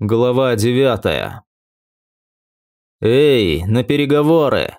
Глава девятая. «Эй, на переговоры!»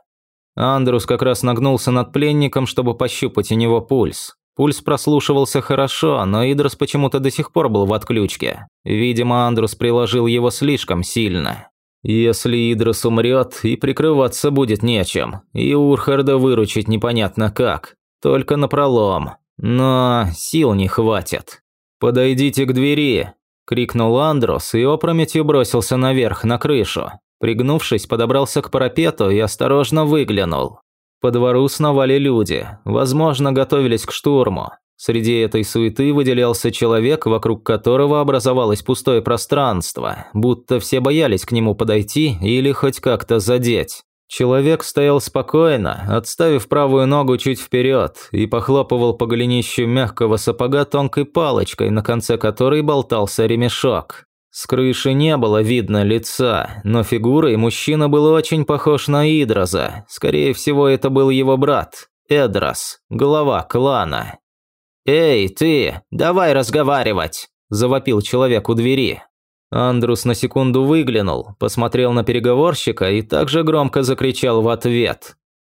Андрус как раз нагнулся над пленником, чтобы пощупать у него пульс. Пульс прослушивался хорошо, но Идрос почему-то до сих пор был в отключке. Видимо, Андрус приложил его слишком сильно. Если Идрос умрет, и прикрываться будет нечем, и Урхарда выручить непонятно как, только напролом. Но сил не хватит. «Подойдите к двери», крикнул Андрос и опрометью бросился наверх, на крышу. Пригнувшись, подобрался к парапету и осторожно выглянул. По двору сновали люди, возможно, готовились к штурму. Среди этой суеты выделялся человек, вокруг которого образовалось пустое пространство, будто все боялись к нему подойти или хоть как-то задеть. Человек стоял спокойно, отставив правую ногу чуть вперед и похлопывал по голенищу мягкого сапога тонкой палочкой, на конце которой болтался ремешок. С крыши не было видно лица, но фигурой мужчина был очень похож на Идроза. Скорее всего, это был его брат, Эдрос, глава клана. «Эй, ты, давай разговаривать!» – завопил человек у двери. Андрус на секунду выглянул, посмотрел на переговорщика и также громко закричал в ответ.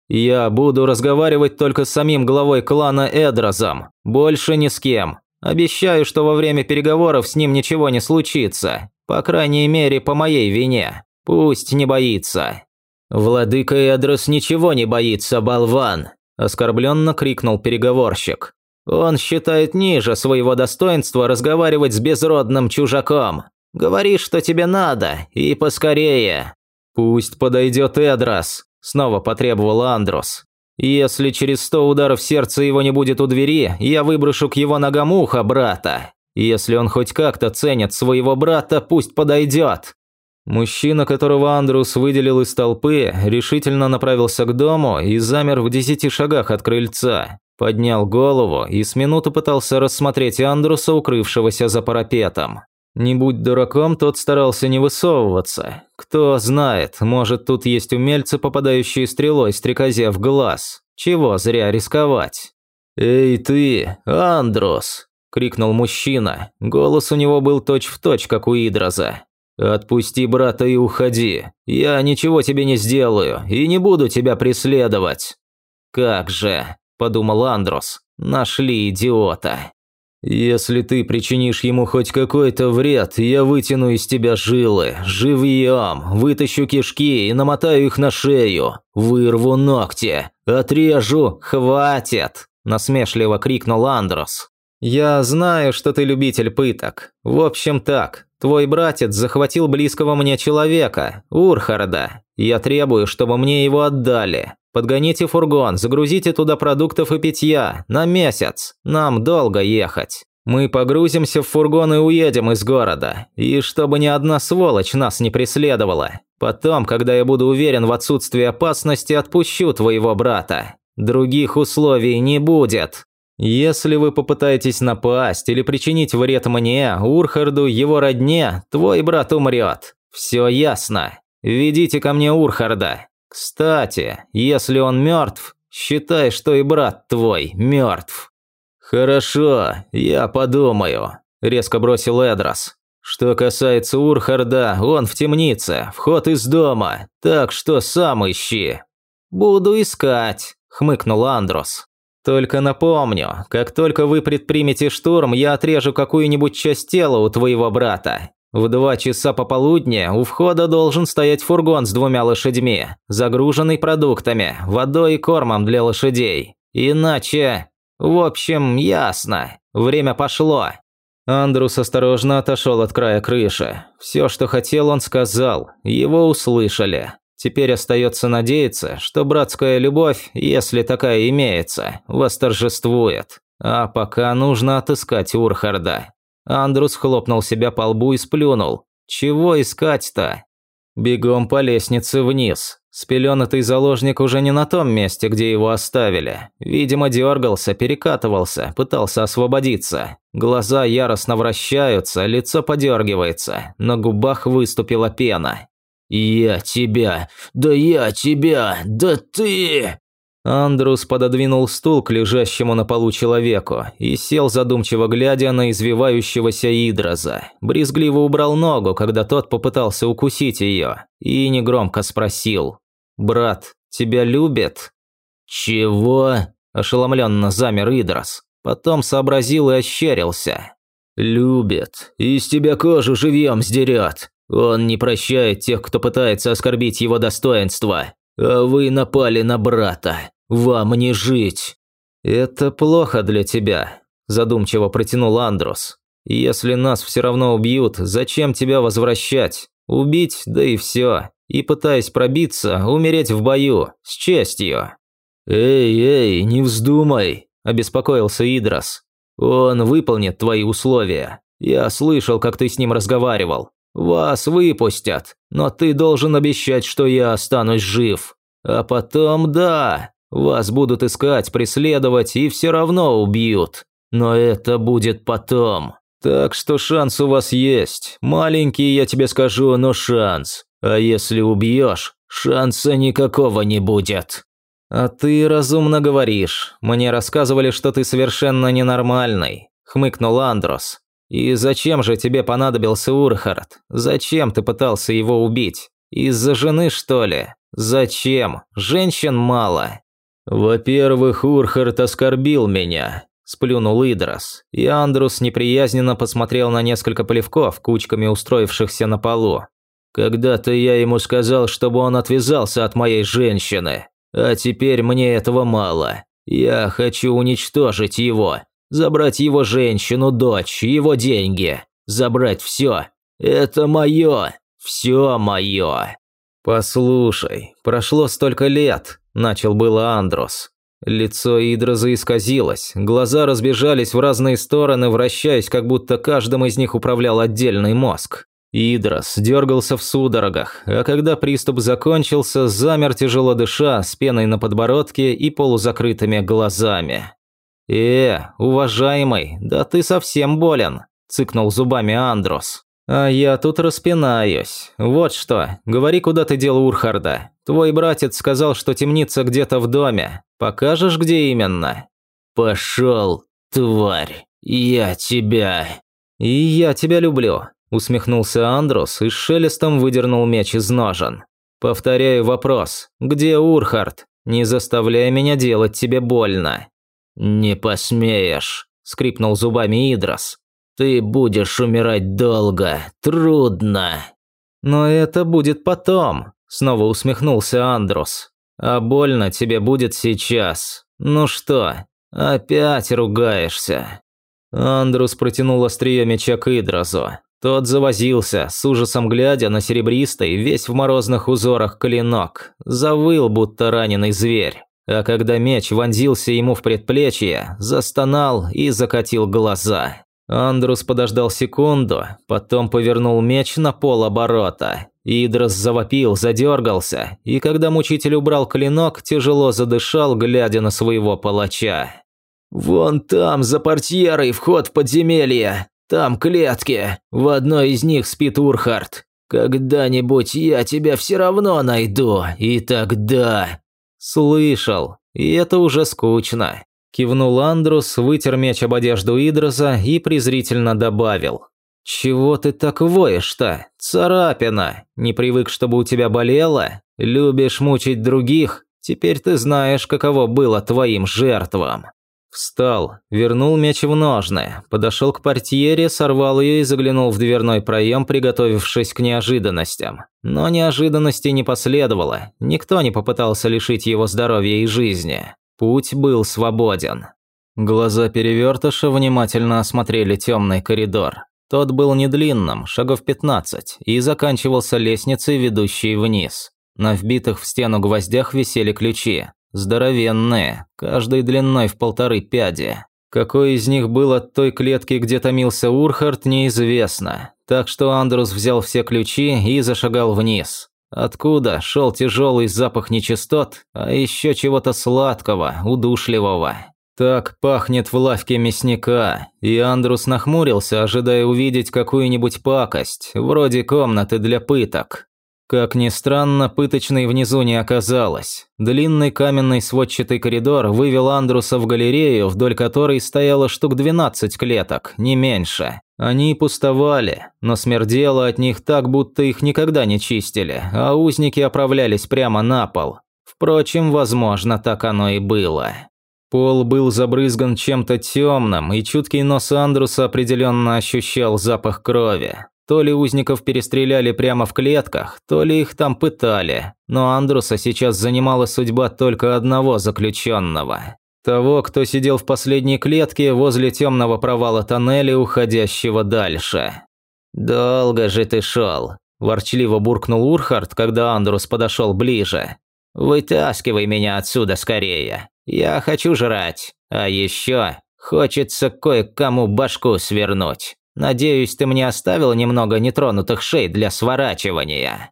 «Я буду разговаривать только с самим главой клана Эдразом, больше ни с кем. Обещаю, что во время переговоров с ним ничего не случится, по крайней мере, по моей вине. Пусть не боится». «Владыка Эдрос ничего не боится, болван!» – оскорбленно крикнул переговорщик. «Он считает ниже своего достоинства разговаривать с безродным чужаком. Говори, что тебе надо, и поскорее». «Пусть подойдет Эдрос», – снова потребовал Андрос. «Если через сто ударов сердца его не будет у двери, я выброшу к его ногам ухо брата. Если он хоть как-то ценит своего брата, пусть подойдет». Мужчина, которого Андрус выделил из толпы, решительно направился к дому и замер в десяти шагах от крыльца. Поднял голову и с минуту пытался рассмотреть Андруса, укрывшегося за парапетом. Не будь дураком, тот старался не высовываться. Кто знает, может тут есть умельцы, попадающие стрелой стрекозе в глаз. Чего зря рисковать? «Эй ты, Андрос!» – крикнул мужчина. Голос у него был точь-в-точь, точь, как у Идроза. «Отпусти брата и уходи. Я ничего тебе не сделаю и не буду тебя преследовать». «Как же», – подумал Андрос, – «нашли идиота». «Если ты причинишь ему хоть какой-то вред, я вытяну из тебя жилы, живьем, вытащу кишки и намотаю их на шею, вырву ногти, отрежу, хватит!» – насмешливо крикнул Андрос. «Я знаю, что ты любитель пыток. В общем так, твой братец захватил близкого мне человека, Урхарда. Я требую, чтобы мне его отдали. Подгоните фургон, загрузите туда продуктов и питья. На месяц. Нам долго ехать. Мы погрузимся в фургон и уедем из города. И чтобы ни одна сволочь нас не преследовала. Потом, когда я буду уверен в отсутствии опасности, отпущу твоего брата. Других условий не будет. Если вы попытаетесь напасть или причинить вред мне, Урхарду, его родне, твой брат умрет. Все ясно. Ведите ко мне Урхарда. Кстати, если он мертв, считай, что и брат твой мертв. Хорошо, я подумаю, резко бросил Эдрос. Что касается Урхарда, он в темнице, вход из дома, так что сам ищи. Буду искать, хмыкнул Андрос. Только напомню, как только вы предпримете штурм, я отрежу какую-нибудь часть тела у твоего брата. В два часа пополудни у входа должен стоять фургон с двумя лошадьми, загруженный продуктами, водой и кормом для лошадей. Иначе... В общем, ясно. Время пошло. Андрус осторожно отошел от края крыши. Все, что хотел, он сказал. Его услышали. Теперь остается надеяться, что братская любовь, если такая имеется, восторжествует. А пока нужно отыскать Урхарда. Андрус хлопнул себя по лбу и сплюнул. «Чего искать-то?» Бегом по лестнице вниз. Спеленатый заложник уже не на том месте, где его оставили. Видимо, дергался, перекатывался, пытался освободиться. Глаза яростно вращаются, лицо подергивается, на губах выступила пена. «Я тебя! Да я тебя! Да ты!» Андрус пододвинул стул к лежащему на полу человеку и сел задумчиво глядя на извивающегося Идроза. Брезгливо убрал ногу, когда тот попытался укусить ее, и негромко спросил. «Брат, тебя любят?» «Чего?» – ошеломленно замер Идрос. Потом сообразил и ощерился. «Любит. Из тебя кожу живьем сдерет. Он не прощает тех, кто пытается оскорбить его достоинство. А вы напали на брата. Вам не жить». «Это плохо для тебя», – задумчиво протянул Андрус. «Если нас все равно убьют, зачем тебя возвращать? Убить, да и все. И пытаясь пробиться, умереть в бою, с честью». «Эй, эй, не вздумай», – обеспокоился Идрос. «Он выполнит твои условия. Я слышал, как ты с ним разговаривал. Вас выпустят, но ты должен обещать, что я останусь жив. А потом, да, вас будут искать, преследовать и все равно убьют. Но это будет потом. Так что шанс у вас есть. Маленький, я тебе скажу, но шанс. А если убьешь, шанса никакого не будет. А ты разумно говоришь. Мне рассказывали, что ты совершенно ненормальный. Хмыкнул Андрос. И зачем же тебе понадобился Урхард? Зачем ты пытался его убить? Из-за жены, что ли? Зачем? Женщин мало. Во-первых, Урхард оскорбил меня, сплюнул Идрос, и Андрус неприязненно посмотрел на несколько полевков, кучками устроившихся на полу. Когда-то я ему сказал, чтобы он отвязался от моей женщины, а теперь мне этого мало. Я хочу уничтожить его, Забрать его женщину, дочь, его деньги. Забрать все. Это мое. Все мое. «Послушай, прошло столько лет», – начал было Андрос. Лицо Идроза исказилось, глаза разбежались в разные стороны, вращаясь, как будто каждым из них управлял отдельный мозг. Идрос дергался в судорогах, а когда приступ закончился, замер тяжело дыша, с пеной на подбородке и полузакрытыми глазами. «Э, уважаемый, да ты совсем болен», – цыкнул зубами Андрос. «А я тут распинаюсь. Вот что, говори, куда ты дел Урхарда. Твой братец сказал, что темница где-то в доме. Покажешь, где именно?» «Пошел, тварь, я тебя...» «И я тебя люблю», – усмехнулся Андрос и шелестом выдернул меч из ножен. «Повторяю вопрос. Где Урхард? Не заставляй меня делать тебе больно». «Не посмеешь», – скрипнул зубами Идрос. «Ты будешь умирать долго, трудно». «Но это будет потом», – снова усмехнулся Андрус. «А больно тебе будет сейчас. Ну что, опять ругаешься?» Андрус протянул острие меча к Идрозу. Тот завозился, с ужасом глядя на серебристый, весь в морозных узорах клинок. Завыл, будто раненый зверь. А когда меч вонзился ему в предплечье, застонал и закатил глаза. Андрус подождал секунду, потом повернул меч на полоборота. Идрос завопил, задергался, и когда мучитель убрал клинок, тяжело задышал, глядя на своего палача. «Вон там, за портьерой, вход в подземелье. Там клетки. В одной из них спит Урхард. Когда-нибудь я тебя все равно найду, и тогда...» «Слышал. И это уже скучно». Кивнул Андрус, вытер меч об одежду Идроза и презрительно добавил. «Чего ты так воешь-то? Царапина. Не привык, чтобы у тебя болело? Любишь мучить других? Теперь ты знаешь, каково было твоим жертвам». Встал, вернул меч в ножны, подошел к портьере, сорвал ее и заглянул в дверной проем, приготовившись к неожиданностям. Но неожиданности не последовало, никто не попытался лишить его здоровья и жизни. Путь был свободен. Глаза перевертыша внимательно осмотрели темный коридор. Тот был недлинным, шагов 15, и заканчивался лестницей, ведущей вниз. На вбитых в стену гвоздях висели ключи. Здоровенные, каждой длиной в полторы пяди. Какой из них был от той клетки, где томился Урхард, неизвестно. Так что Андрус взял все ключи и зашагал вниз. Откуда шел тяжелый запах нечистот, а еще чего-то сладкого, удушливого. Так пахнет в лавке мясника, и Андрус нахмурился, ожидая увидеть какую-нибудь пакость, вроде комнаты для пыток. Как ни странно, пыточной внизу не оказалось. Длинный каменный сводчатый коридор вывел Андруса в галерею, вдоль которой стояло штук 12 клеток, не меньше. Они пустовали, но смердело от них так, будто их никогда не чистили, а узники оправлялись прямо на пол. Впрочем, возможно, так оно и было. Пол был забрызган чем-то темным, и чуткий нос Андруса определенно ощущал запах крови. То ли узников перестреляли прямо в клетках, то ли их там пытали, но Андруса сейчас занимала судьба только одного заключенного. Того, кто сидел в последней клетке возле темного провала тоннеля, уходящего дальше. «Долго же ты шел», – ворчливо буркнул Урхард, когда Андрус подошел ближе. «Вытаскивай меня отсюда скорее. Я хочу жрать. А еще хочется кое-кому башку свернуть». Надеюсь, ты мне оставил немного нетронутых шей для сворачивания».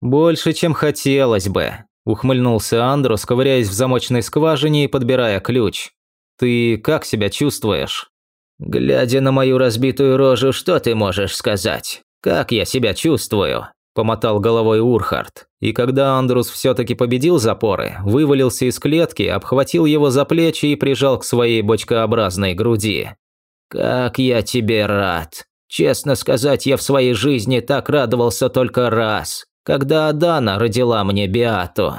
«Больше, чем хотелось бы», – ухмыльнулся Андрус, ковыряясь в замочной скважине и подбирая ключ. «Ты как себя чувствуешь?» «Глядя на мою разбитую рожу, что ты можешь сказать? Как я себя чувствую?» – помотал головой Урхард. И когда Андрус все-таки победил запоры, вывалился из клетки, обхватил его за плечи и прижал к своей бочкообразной груди. «Как я тебе рад! Честно сказать, я в своей жизни так радовался только раз, когда Адана родила мне Биату».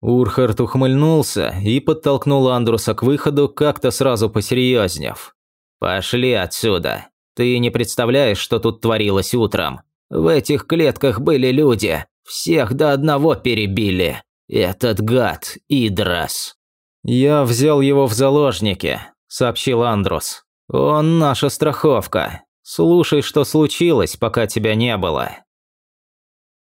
Урхард ухмыльнулся и подтолкнул Андруса к выходу, как-то сразу посерьезнев. «Пошли отсюда. Ты не представляешь, что тут творилось утром. В этих клетках были люди. Всех до одного перебили. Этот гад, Идрас». «Я взял его в заложники», – сообщил Андрус. «Он наша страховка. Слушай, что случилось, пока тебя не было».